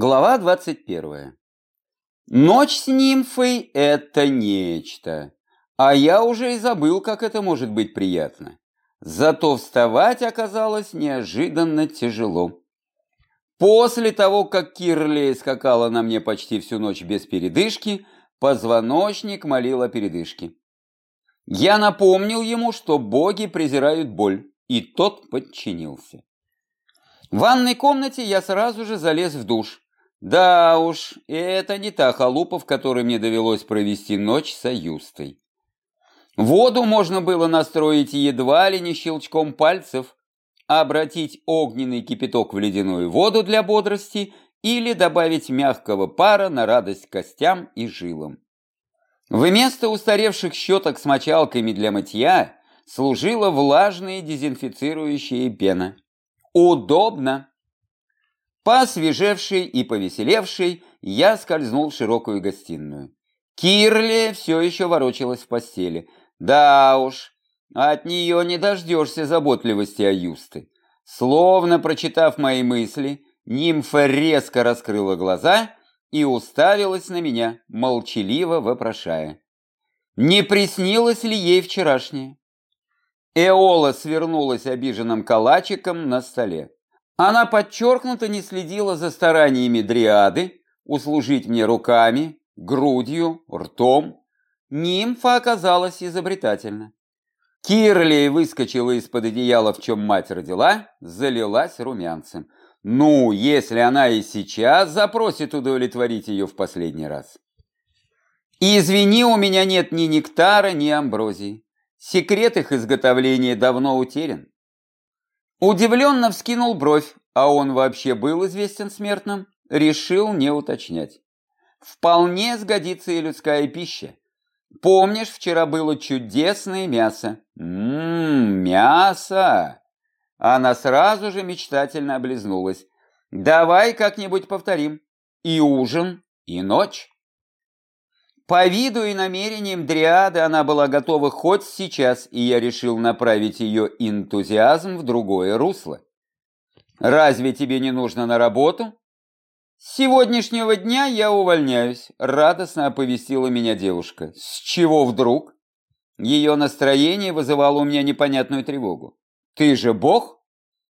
Глава 21. Ночь с нимфой – это нечто. А я уже и забыл, как это может быть приятно. Зато вставать оказалось неожиданно тяжело. После того, как Кирли скакала на мне почти всю ночь без передышки, позвоночник молил о передышке. Я напомнил ему, что боги презирают боль, и тот подчинился. В ванной комнате я сразу же залез в душ, да уж, это не та халупа, в которой мне довелось провести ночь с Аюстой. Воду можно было настроить едва ли не щелчком пальцев, обратить огненный кипяток в ледяную воду для бодрости или добавить мягкого пара на радость костям и жилам. Вместо устаревших щеток с мочалками для мытья служила влажная дезинфицирующая пена. Удобно. Посвежевший и повеселевший, я скользнул в широкую гостиную. Кирли все еще ворочалась в постели. Да уж, от нее не дождешься заботливости Аюсты. Словно прочитав мои мысли, нимфа резко раскрыла глаза и уставилась на меня, молчаливо вопрошая. Не приснилось ли ей вчерашнее? Эола свернулась обиженным калачиком на столе. Она подчеркнуто не следила за стараниями дриады услужить мне руками, грудью, ртом. Нимфа оказалась изобретательна. Кирли выскочила из-под одеяла, в чем мать родила, залилась румянцем. Ну, если она и сейчас запросит удовлетворить ее в последний раз. извини, у меня нет ни нектара, ни амброзии. Секрет их изготовления давно утерян. Удивленно вскинул бровь, а он вообще был известен смертным, решил не уточнять. Вполне сгодится и людская пища. Помнишь, вчера было чудесное мясо? Ммм, мясо! Она сразу же мечтательно облизнулась. Давай как-нибудь повторим. И ужин, и ночь. По виду и намерениям Дриады она была готова хоть сейчас, и я решил направить ее энтузиазм в другое русло. «Разве тебе не нужно на работу?» «С сегодняшнего дня я увольняюсь», — радостно оповестила меня девушка. «С чего вдруг?» Ее настроение вызывало у меня непонятную тревогу. «Ты же бог?»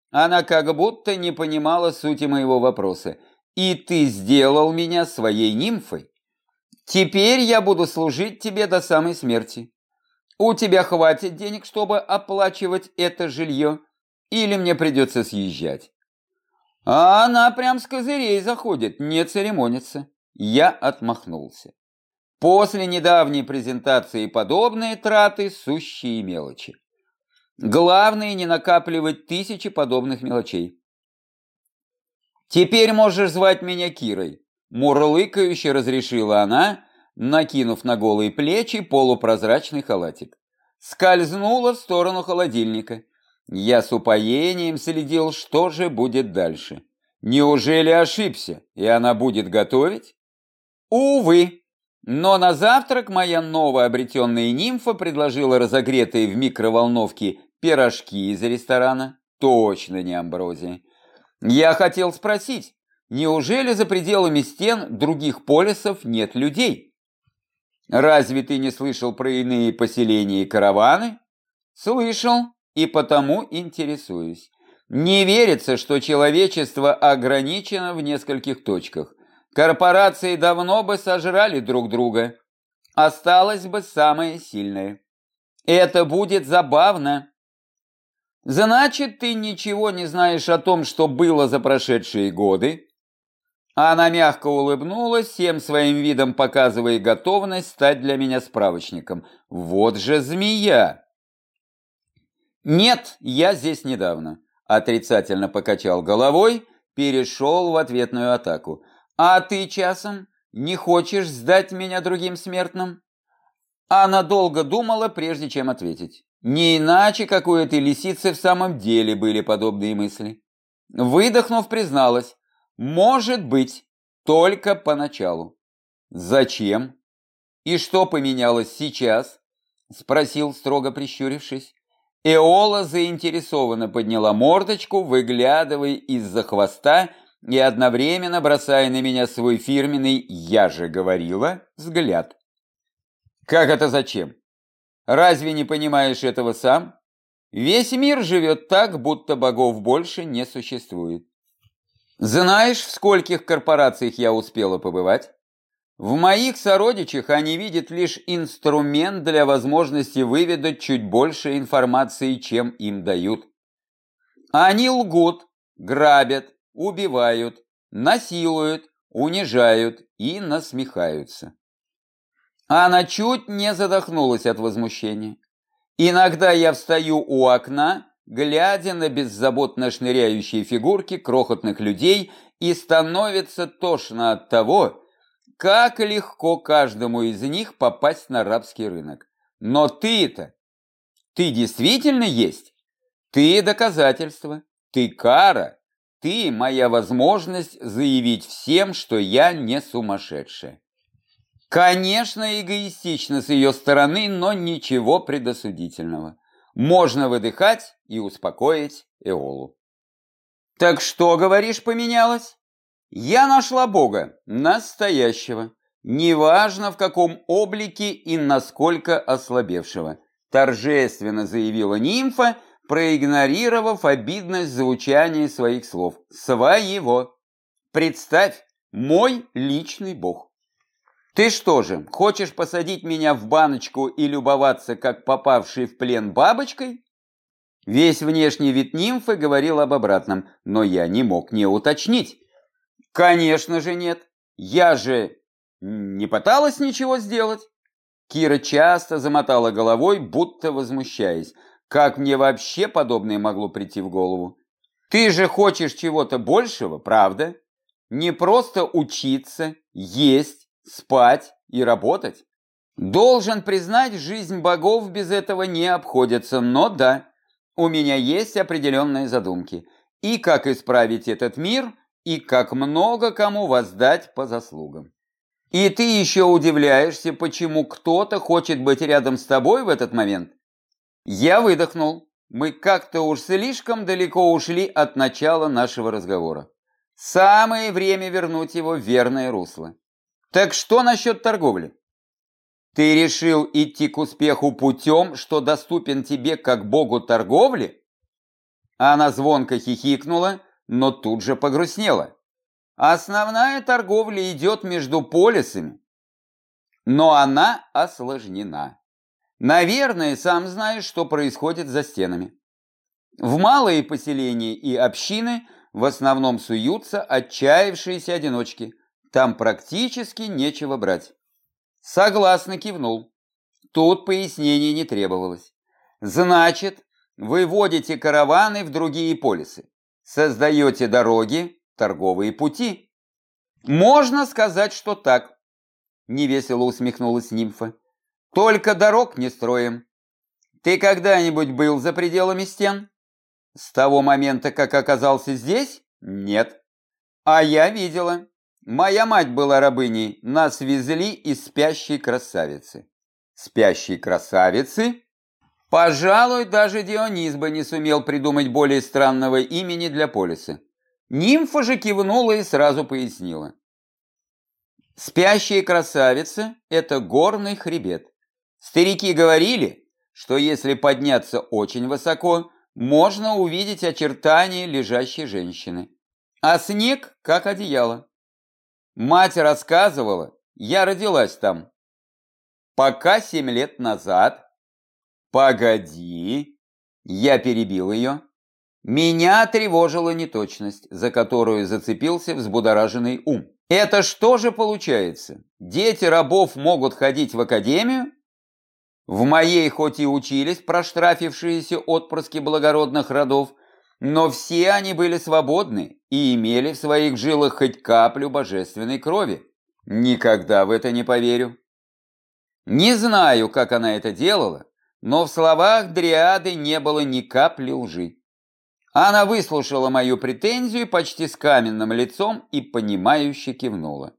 Она как будто не понимала сути моего вопроса. «И ты сделал меня своей нимфой?» Теперь я буду служить тебе до самой смерти. У тебя хватит денег, чтобы оплачивать это жилье, или мне придется съезжать? А она прям с козырей заходит, не церемонится. Я отмахнулся. После недавней презентации подобные траты – сущие мелочи. Главное не накапливать тысячи подобных мелочей. Теперь можешь звать меня Кирой. Мурлыкающе разрешила она, накинув на голые плечи полупрозрачный халатик. Скользнула в сторону холодильника. Я с упоением следил, что же будет дальше. Неужели ошибся, и она будет готовить? Увы. Но на завтрак моя новообретенная нимфа предложила разогретые в микроволновке пирожки из ресторана. Точно не амброзия. Я хотел спросить, Неужели за пределами стен других полисов нет людей? Разве ты не слышал про иные поселения и караваны? Слышал и потому интересуюсь. Не верится, что человечество ограничено в нескольких точках. Корпорации давно бы сожрали друг друга. Осталось бы самое сильное. Это будет забавно. Значит, ты ничего не знаешь о том, что было за прошедшие годы? Она мягко улыбнулась, всем своим видом показывая готовность стать для меня справочником. Вот же змея! Нет, я здесь недавно. Отрицательно покачал головой, перешел в ответную атаку. А ты часом не хочешь сдать меня другим смертным? Она долго думала, прежде чем ответить. Не иначе, как у этой лисицы в самом деле были подобные мысли. Выдохнув, призналась. Может быть, только поначалу. Зачем? И что поменялось сейчас? Спросил, строго прищурившись. Эола заинтересованно подняла мордочку, выглядывая из-за хвоста и одновременно бросая на меня свой фирменный «я же говорила» взгляд. Как это зачем? Разве не понимаешь этого сам? Весь мир живет так, будто богов больше не существует. Знаешь, в скольких корпорациях я успела побывать? В моих сородичах они видят лишь инструмент для возможности выведать чуть больше информации, чем им дают. Они лгут, грабят, убивают, насилуют, унижают и насмехаются. Она чуть не задохнулась от возмущения. Иногда я встаю у окна, глядя на беззаботно шныряющие фигурки крохотных людей, и становится тошно от того, как легко каждому из них попасть на рабский рынок. Но ты-то, ты действительно есть? Ты доказательство, ты кара, ты моя возможность заявить всем, что я не сумасшедшая. Конечно, эгоистично с ее стороны, но ничего предосудительного. Можно выдыхать и успокоить Эолу. Так что, говоришь, поменялось? Я нашла Бога, настоящего, неважно в каком облике и насколько ослабевшего, торжественно заявила нимфа, проигнорировав обидность звучания своих слов. Своего. Представь, мой личный Бог. Ты что же, хочешь посадить меня в баночку и любоваться, как попавший в плен бабочкой? Весь внешний вид нимфы говорил об обратном, но я не мог не уточнить. Конечно же нет. Я же не пыталась ничего сделать. Кира часто замотала головой, будто возмущаясь. Как мне вообще подобное могло прийти в голову? Ты же хочешь чего-то большего, правда? Не просто учиться, есть, спать и работать. Должен признать, жизнь богов без этого не обходится, но да, у меня есть определенные задумки. И как исправить этот мир, и как много кому воздать по заслугам. И ты еще удивляешься, почему кто-то хочет быть рядом с тобой в этот момент? Я выдохнул. Мы как-то уж слишком далеко ушли от начала нашего разговора. Самое время вернуть его в верное русло. Так что насчет торговли? Ты решил идти к успеху путем, что доступен тебе как богу торговли? Она звонко хихикнула, но тут же погрустнела. Основная торговля идет между полисами, но она осложнена. Наверное, сам знаешь, что происходит за стенами. В малые поселения и общины в основном суются отчаявшиеся одиночки – там практически нечего брать. Согласно кивнул. Тут пояснений не требовалось. Значит, вы водите караваны в другие полисы, создаете дороги, торговые пути. Можно сказать, что так. Невесело усмехнулась нимфа. Только дорог не строим. Ты когда-нибудь был за пределами стен? С того момента, как оказался здесь? Нет. А я видела. Моя мать была рабыней, нас везли из спящей красавицы. Спящей красавицы? Пожалуй, даже Дионис бы не сумел придумать более странного имени для полиса. Нимфа же кивнула и сразу пояснила. Спящая красавица – это горный хребет. Старики говорили, что если подняться очень высоко, можно увидеть очертания лежащей женщины. А снег – как одеяло. Мать рассказывала, я родилась там. Пока семь лет назад. Погоди. Я перебил ее. Меня тревожила неточность, за которую зацепился взбудораженный ум. Это что же получается? Дети рабов могут ходить в академию? В моей хоть и учились проштрафившиеся отпрыски благородных родов, но все они были свободны и имели в своих жилах хоть каплю божественной крови. Никогда в это не поверю. Не знаю, как она это делала, но в словах Дриады не было ни капли лжи. Она выслушала мою претензию почти с каменным лицом и понимающе кивнула.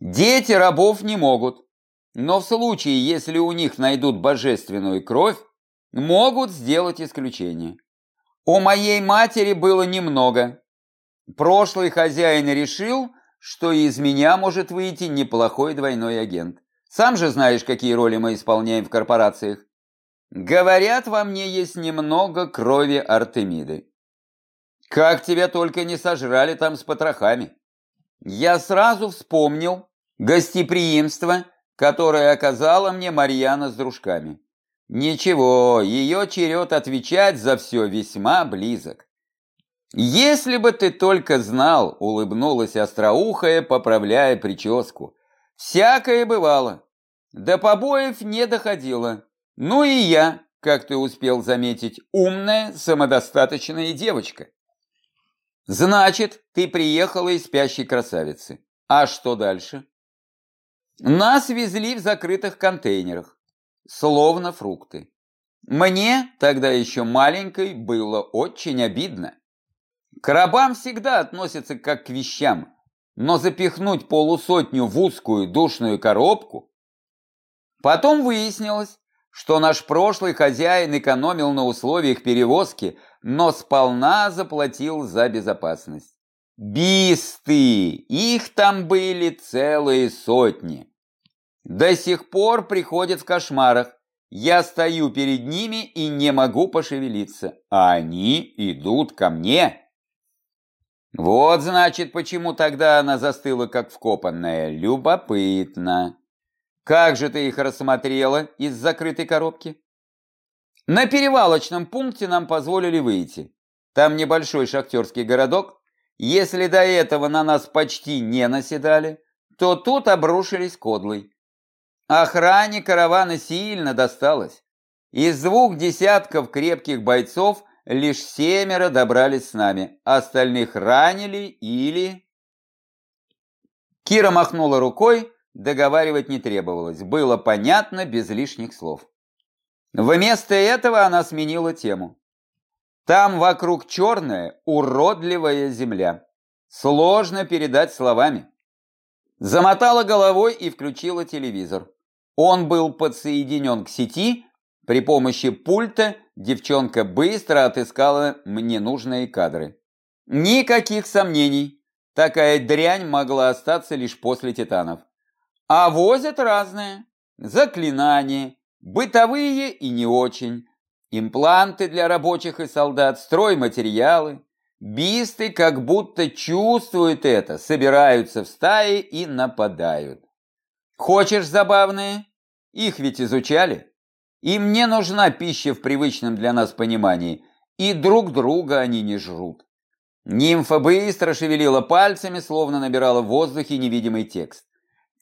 Дети рабов не могут, но в случае, если у них найдут божественную кровь, могут сделать исключение. У моей матери было немного. Прошлый хозяин решил, что из меня может выйти неплохой двойной агент. Сам же знаешь, какие роли мы исполняем в корпорациях. Говорят, во мне есть немного крови Артемиды. Как тебя только не сожрали там с потрохами. Я сразу вспомнил гостеприимство, которое оказала мне Марьяна с дружками. Ничего, ее черед отвечать за все весьма близок. Если бы ты только знал, улыбнулась остроухая, поправляя прическу. Всякое бывало. До побоев не доходило. Ну и я, как ты успел заметить, умная, самодостаточная девочка. Значит, ты приехала из спящей красавицы. А что дальше? Нас везли в закрытых контейнерах, словно фрукты. Мне, тогда еще маленькой, было очень обидно. К рабам всегда относятся как к вещам, но запихнуть полусотню в узкую душную коробку... Потом выяснилось, что наш прошлый хозяин экономил на условиях перевозки, но сполна заплатил за безопасность. Бисты! Их там были целые сотни. До сих пор приходят в кошмарах. Я стою перед ними и не могу пошевелиться, а они идут ко мне. Вот, значит, почему тогда она застыла, как вкопанная. Любопытно. Как же ты их рассмотрела из закрытой коробки? На перевалочном пункте нам позволили выйти. Там небольшой шахтерский городок. Если до этого на нас почти не наседали, то тут обрушились кодлой. Охране каравана сильно досталось. Из двух десятков крепких бойцов лишь семеро добрались с нами, остальных ранили или... Кира махнула рукой, Договаривать не требовалось, было понятно без лишних слов. Вместо этого она сменила тему. Там вокруг черная, уродливая земля. Сложно передать словами. Замотала головой и включила телевизор. Он был подсоединен к сети. При помощи пульта девчонка быстро отыскала мне нужные кадры. Никаких сомнений. Такая дрянь могла остаться лишь после титанов. А возят разные. Заклинания, бытовые и не очень, импланты для рабочих и солдат, стройматериалы. Бисты как будто чувствуют это, собираются в стаи и нападают. Хочешь забавные? Их ведь изучали. Им не нужна пища в привычном для нас понимании, и друг друга они не жрут. Нимфа быстро шевелила пальцами, словно набирала в воздухе невидимый текст.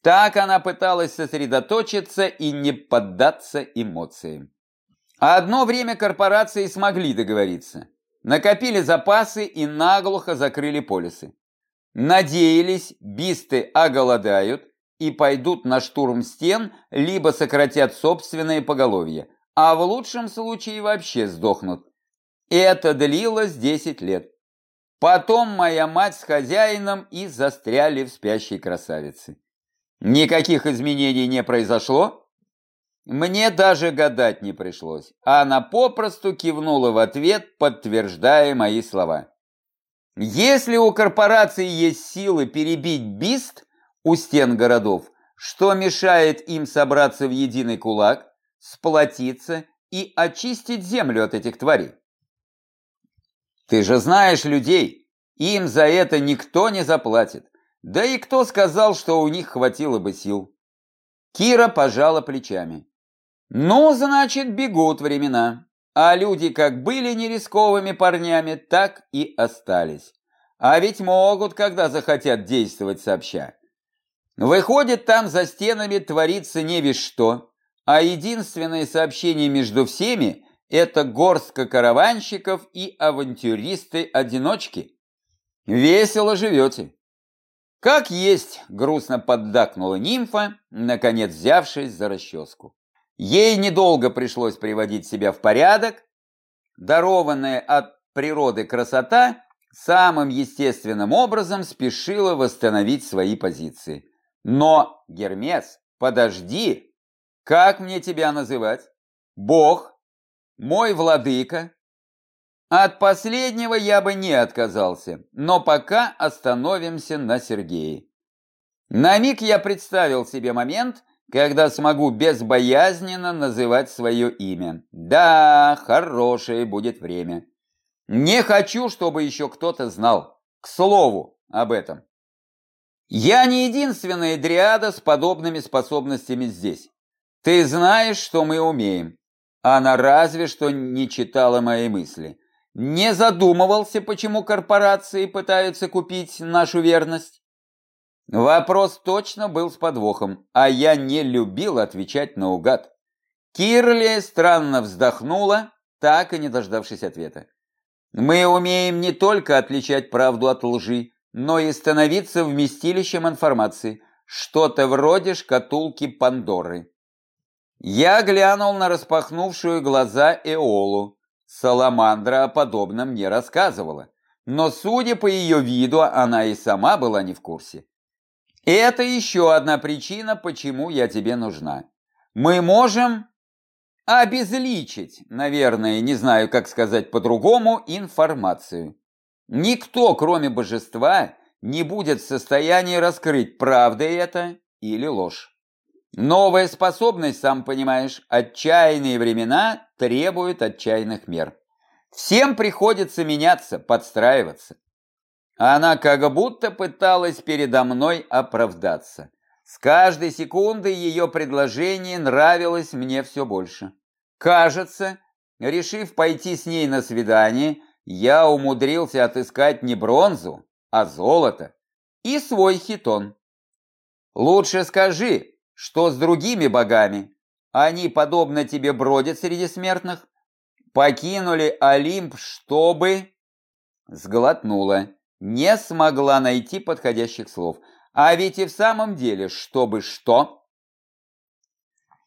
Так она пыталась сосредоточиться и не поддаться эмоциям. А одно время корпорации смогли договориться. Накопили запасы и наглухо закрыли полисы. Надеялись, бисты оголодают и пойдут на штурм стен, либо сократят собственное поголовье, а в лучшем случае вообще сдохнут. Это длилось 10 лет. Потом моя мать с хозяином и застряли в спящей красавице. Никаких изменений не произошло? Мне даже гадать не пришлось. Она попросту кивнула в ответ, подтверждая мои слова. Если у корпорации есть силы перебить бист у стен городов, что мешает им собраться в единый кулак, сплотиться и очистить землю от этих тварей? Ты же знаешь людей, им за это никто не заплатит. Да и кто сказал, что у них хватило бы сил? Кира пожала плечами. Ну, значит, бегут времена. А люди как были нерисковыми парнями, так и остались. А ведь могут, когда захотят действовать сообща. Выходит, там за стенами творится не весь что, а единственное сообщение между всеми – это горстка караванщиков и авантюристы-одиночки. Весело живете. Как есть, грустно поддакнула нимфа, наконец взявшись за расческу. Ей недолго пришлось приводить себя в порядок. Дарованная от природы красота самым естественным образом спешила восстановить свои позиции. Но, Гермес, подожди, как мне тебя называть? Бог? Мой владыка? От последнего я бы не отказался, но пока остановимся на Сергее. На миг я представил себе момент, когда смогу безбоязненно называть свое имя. Да, хорошее будет время. Не хочу, чтобы еще кто-то знал. К слову об этом. Я не единственная дриада с подобными способностями здесь. Ты знаешь, что мы умеем. Она разве что не читала мои мысли. Не задумывался, почему корпорации пытаются купить нашу верность. Вопрос точно был с подвохом, а я не любил отвечать наугад. Кирли странно вздохнула, так и не дождавшись ответа. Мы умеем не только отличать правду от лжи, но и становиться вместилищем информации, что-то вроде шкатулки Пандоры. Я глянул на распахнувшую глаза Эолу. Саламандра о подобном не рассказывала, но, судя по ее виду, она и сама была не в курсе. Это еще одна причина, почему я тебе нужна. Мы можем обезличить, наверное, не знаю, как сказать по-другому, информацию. Никто, кроме божества, не будет в состоянии раскрыть, правда это или ложь. Новая способность, сам понимаешь, отчаянные времена требуют отчаянных мер. Всем приходится меняться, подстраиваться. Она как будто пыталась передо мной оправдаться. С каждой секундой ее предложение нравилось мне все больше. Кажется, решив пойти с ней на свидание, я умудрился отыскать не бронзу, а золото и свой хитон. Лучше скажи, что с другими богами? Они, подобно тебе, бродят среди смертных? Покинули Олимп, чтобы... Сглотнула не смогла найти подходящих слов. А ведь и в самом деле, чтобы что?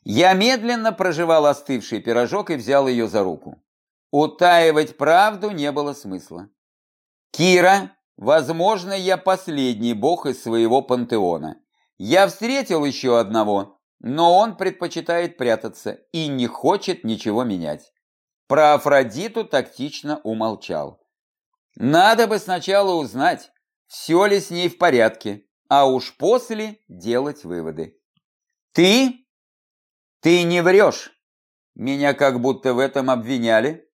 Я медленно прожевал остывший пирожок и взял ее за руку. Утаивать правду не было смысла. Кира, возможно, я последний бог из своего пантеона. Я встретил еще одного, но он предпочитает прятаться и не хочет ничего менять. Про Афродиту тактично умолчал. Надо бы сначала узнать, все ли с ней в порядке, а уж после делать выводы. Ты? Ты не врешь. Меня как будто в этом обвиняли.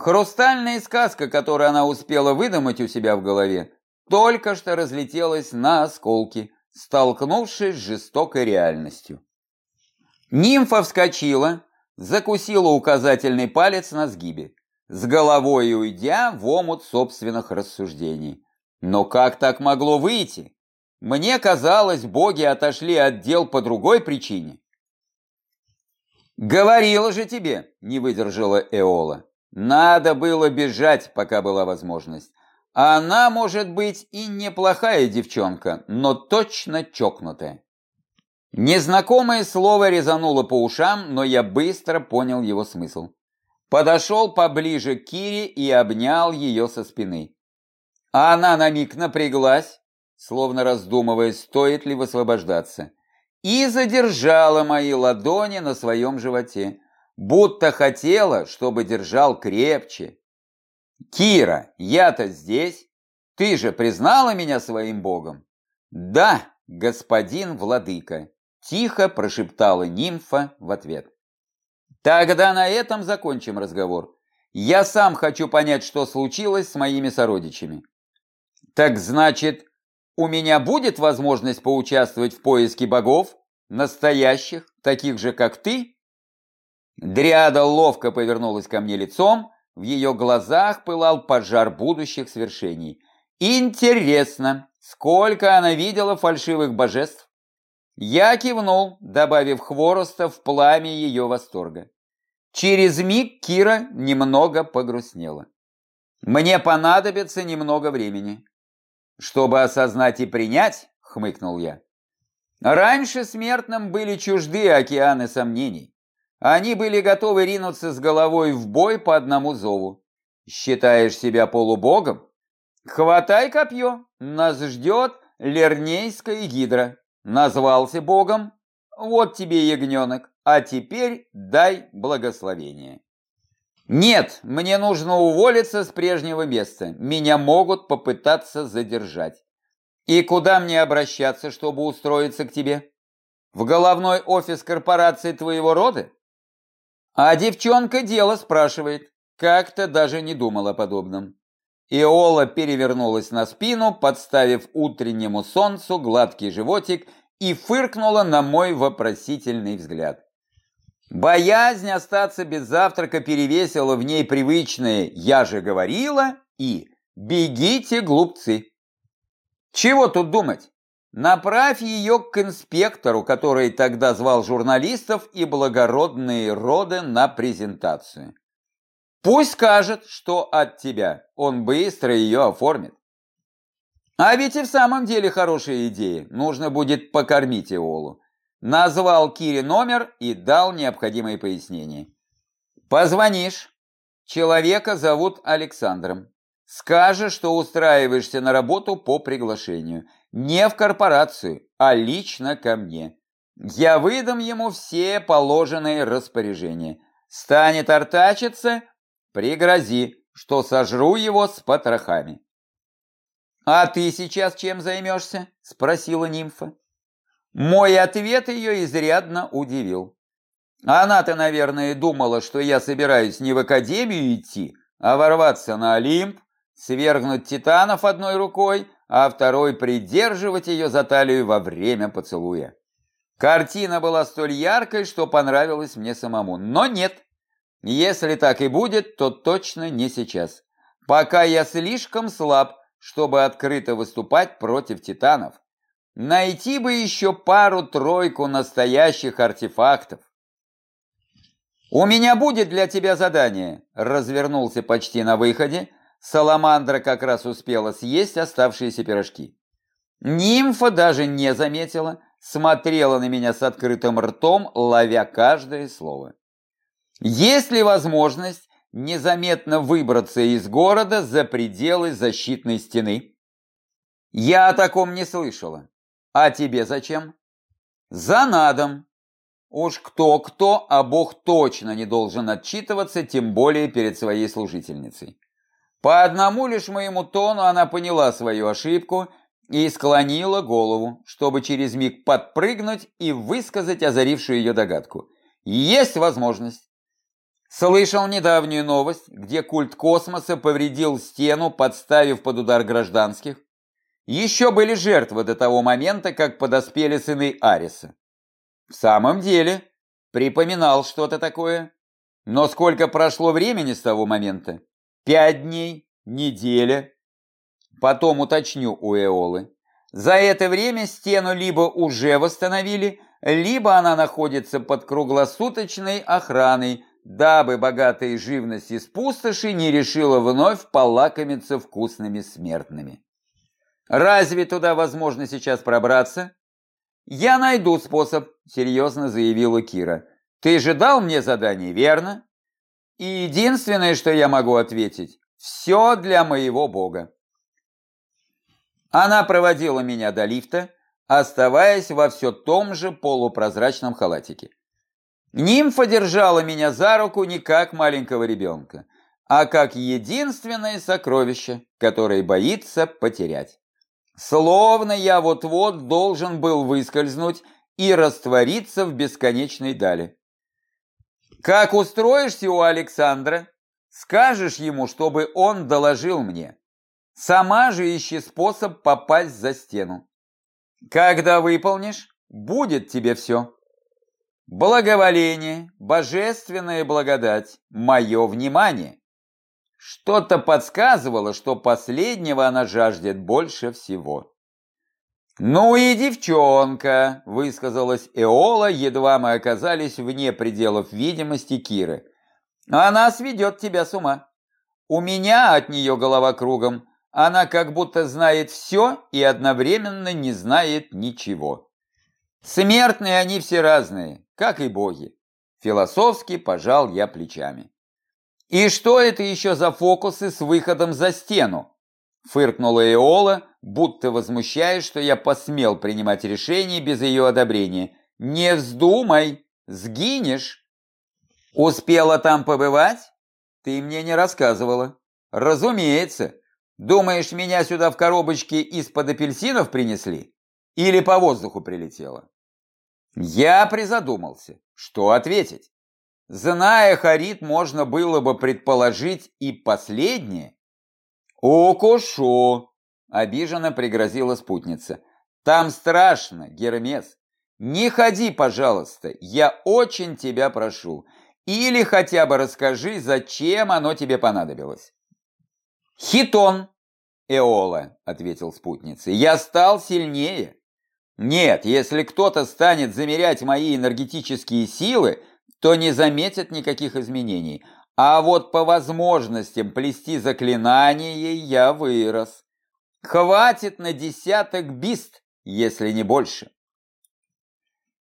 Хрустальная сказка, которую она успела выдумать у себя в голове, только что разлетелась на осколки, столкнувшись с жестокой реальностью. Нимфа вскочила, закусила указательный палец на сгибе с головой уйдя в омут собственных рассуждений. Но как так могло выйти? Мне казалось, боги отошли от дел по другой причине. «Говорила же тебе», — не выдержала Эола. «Надо было бежать, пока была возможность. Она, может быть, и неплохая девчонка, но точно чокнутая». Незнакомое слово резануло по ушам, но я быстро понял его смысл. Подошел поближе к Кире и обнял ее со спины. А она на миг напряглась, словно раздумывая, стоит ли высвобождаться, и задержала мои ладони на своем животе, будто хотела, чтобы держал крепче. «Кира, я-то здесь. Ты же признала меня своим богом?» «Да, господин владыка», – тихо прошептала нимфа в ответ. Тогда на этом закончим разговор. Я сам хочу понять, что случилось с моими сородичами. Так значит, у меня будет возможность поучаствовать в поиске богов, настоящих, таких же, как ты? Дриада ловко повернулась ко мне лицом, в ее глазах пылал пожар будущих свершений. Интересно, сколько она видела фальшивых божеств? Я кивнул, добавив хвороста в пламя ее восторга. Через миг Кира немного погрустнела. «Мне понадобится немного времени, чтобы осознать и принять», — хмыкнул я. Раньше смертным были чужды океаны сомнений. Они были готовы ринуться с головой в бой по одному зову. Считаешь себя полубогом? Хватай копье, нас ждет Лернейская гидра. Назвался богом? Вот тебе ягненок, а теперь дай благословение. Нет, мне нужно уволиться с прежнего места. Меня могут попытаться задержать. И куда мне обращаться, чтобы устроиться к тебе? В головной офис корпорации твоего рода? А девчонка дело спрашивает. Как-то даже не думал о подобном. Иола перевернулась на спину, подставив утреннему солнцу гладкий животик и фыркнула на мой вопросительный взгляд. Боязнь остаться без завтрака перевесила в ней привычные «я же говорила» и «бегите, глупцы». Чего тут думать? Направь ее к инспектору, который тогда звал журналистов и благородные роды на презентацию. Пусть скажет, что от тебя. Он быстро ее оформит. А ведь и в самом деле хорошая идея. Нужно будет покормить Иолу. Назвал Кире номер и дал необходимые пояснения. Позвонишь. Человека зовут Александром. Скажешь, что устраиваешься на работу по приглашению. Не в корпорацию, а лично ко мне. Я выдам ему все положенные распоряжения. Станет артачиться, Пригрози, что сожру его с потрохами. «А ты сейчас чем займешься?» – спросила нимфа. Мой ответ ее изрядно удивил. Она-то, наверное, думала, что я собираюсь не в академию идти, а ворваться на Олимп, свергнуть титанов одной рукой, а второй придерживать ее за талию во время поцелуя. Картина была столь яркой, что понравилась мне самому, но нет. Если так и будет, то точно не сейчас. Пока я слишком слаб, чтобы открыто выступать против титанов. Найти бы еще пару-тройку настоящих артефактов. «У меня будет для тебя задание», — развернулся почти на выходе. Саламандра как раз успела съесть оставшиеся пирожки. Нимфа даже не заметила, смотрела на меня с открытым ртом, ловя каждое слово. Есть ли возможность незаметно выбраться из города за пределы защитной стены? Я о таком не слышала. А тебе зачем? За надом. Уж кто-кто, а Бог точно не должен отчитываться, тем более перед своей служительницей. По одному лишь моему тону она поняла свою ошибку и склонила голову, чтобы через миг подпрыгнуть и высказать озарившую ее догадку. Есть возможность. Слышал недавнюю новость, где культ космоса повредил стену, подставив под удар гражданских. Еще были жертвы до того момента, как подоспели сыны Ариса. В самом деле, припоминал что-то такое. Но сколько прошло времени с того момента? Пять дней? Неделя? Потом уточню у Эолы. За это время стену либо уже восстановили, либо она находится под круглосуточной охраной, дабы богатая живность из пустоши не решила вновь полакомиться вкусными смертными. Разве туда возможно сейчас пробраться? Я найду способ, серьезно заявила Кира. Ты же дал мне задание, верно? И единственное, что я могу ответить, все для моего бога. Она проводила меня до лифта, оставаясь во все том же полупрозрачном халатике. Нимфа держала меня за руку не как маленького ребенка, а как единственное сокровище, которое боится потерять. Словно я вот-вот должен был выскользнуть и раствориться в бесконечной дали. Как устроишься у Александра, скажешь ему, чтобы он доложил мне. Сама же ищи способ попасть за стену. Когда выполнишь, будет тебе все. Благоволение, божественная благодать, мое внимание. Что-то подсказывало, что последнего она жаждет больше всего. «Ну и девчонка», — высказалась Эола, едва мы оказались вне пределов видимости Киры. «Она сведет тебя с ума. У меня от нее голова кругом. Она как будто знает все и одновременно не знает ничего. Смертные они все разные, как и боги. Философски пожал я плечами. «И что это еще за фокусы с выходом за стену?» Фыркнула Эола, будто возмущаясь, что я посмел принимать решение без ее одобрения. «Не вздумай, сгинешь!» «Успела там побывать?» ты мне не рассказывала. Разумеется. Думаешь, меня сюда в коробочке из-под апельсинов принесли? Или по воздуху прилетело? Я призадумался, что ответить. Зная Харит, можно было бы предположить и последнее. «Укушу!» – обиженно пригрозила спутница. «Там страшно, Гермес. Не ходи, пожалуйста, я очень тебя прошу. Или хотя бы расскажи, зачем оно тебе понадобилось». «Хитон!» – Эола, – ответил спутница. «Я стал сильнее. Нет, если кто-то станет замерять мои энергетические силы, то не заметит никаких изменений. А вот по возможностям плести заклинания я вырос. Хватит на десяток бист, если не больше.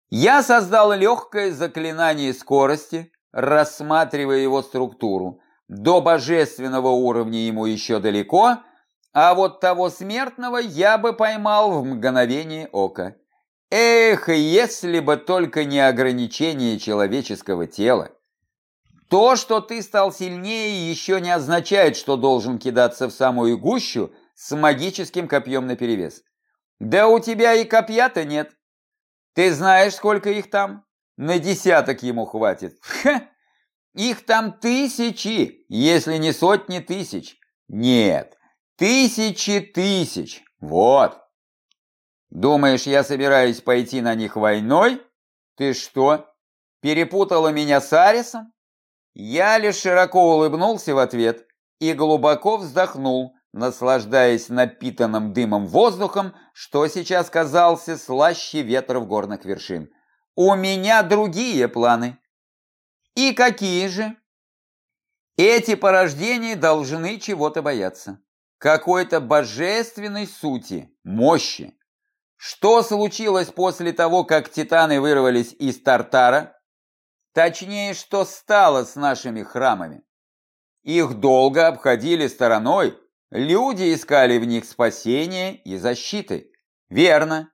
Я создал легкое заклинание скорости, рассматривая его структуру. До божественного уровня ему еще далеко, а вот того смертного я бы поймал в мгновение ока. Эх, если бы только не ограничение человеческого тела. То, что ты стал сильнее, еще не означает, что должен кидаться в самую гущу с магическим копьем наперевес. Да у тебя и копья-то нет. Ты знаешь, сколько их там? На десяток ему хватит. Ха! Их там тысячи, если не сотни тысяч. Нет, тысячи тысяч. Вот. Думаешь, я собираюсь пойти на них войной? Ты что, перепутала меня с Арисом? Я лишь широко улыбнулся в ответ и глубоко вздохнул, наслаждаясь напитанным дымом воздухом, что сейчас казался слаще в горных вершин. У меня другие планы. И какие же? Эти порождения должны чего-то бояться. Какой-то божественной сути, мощи. Что случилось после того, как титаны вырвались из Тартара? Точнее, что стало с нашими храмами? Их долго обходили стороной, люди искали в них спасения и защиты. Верно,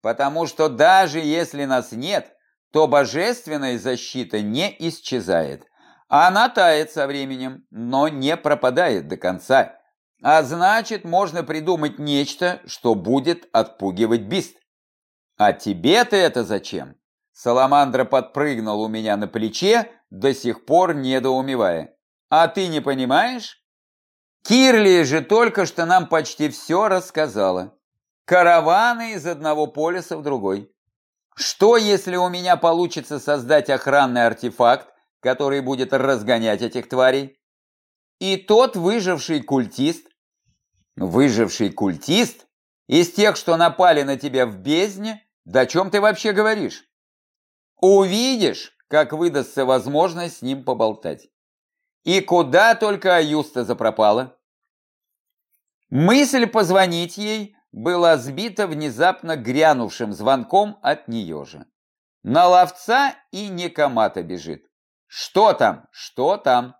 потому что даже если нас нет, то божественная защита не исчезает. Она тает со временем, но не пропадает до конца. А значит, можно придумать нечто, что будет отпугивать бист. А тебе-то это зачем? Саламандра подпрыгнул у меня на плече, до сих пор недоумевая. А ты не понимаешь? Кирли же только что нам почти все рассказала. Караваны из одного полюса в другой. Что, если у меня получится создать охранный артефакт, который будет разгонять этих тварей? И тот выживший культист, выживший культист, из тех, что напали на тебя в бездне, да о чем ты вообще говоришь? Увидишь, как выдастся возможность с ним поболтать. И куда только Аюста запропала. Мысль позвонить ей была сбита внезапно грянувшим звонком от нее же. На ловца и не комата бежит. Что там? Что там?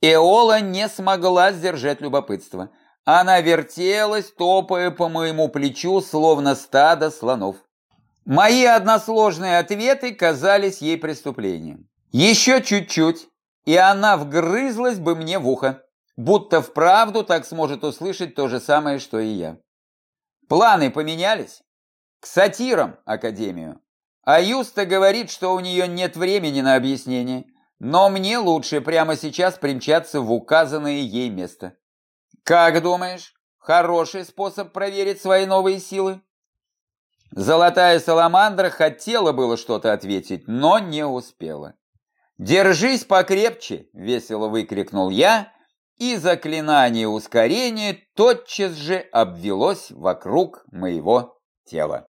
Эола не смогла сдержать любопытство. Она вертелась, топая по моему плечу, словно стадо слонов. Мои односложные ответы казались ей преступлением. Еще чуть-чуть, и она вгрызлась бы мне в ухо, будто вправду так сможет услышать то же самое, что и я. Планы поменялись? К сатирам Академию. А Юста говорит, что у нее нет времени на объяснение. Но мне лучше прямо сейчас примчаться в указанное ей место. Как думаешь, хороший способ проверить свои новые силы? Золотая саламандра хотела было что-то ответить, но не успела. «Держись покрепче!» – весело выкрикнул я, и заклинание ускорения тотчас же обвелось вокруг моего тела.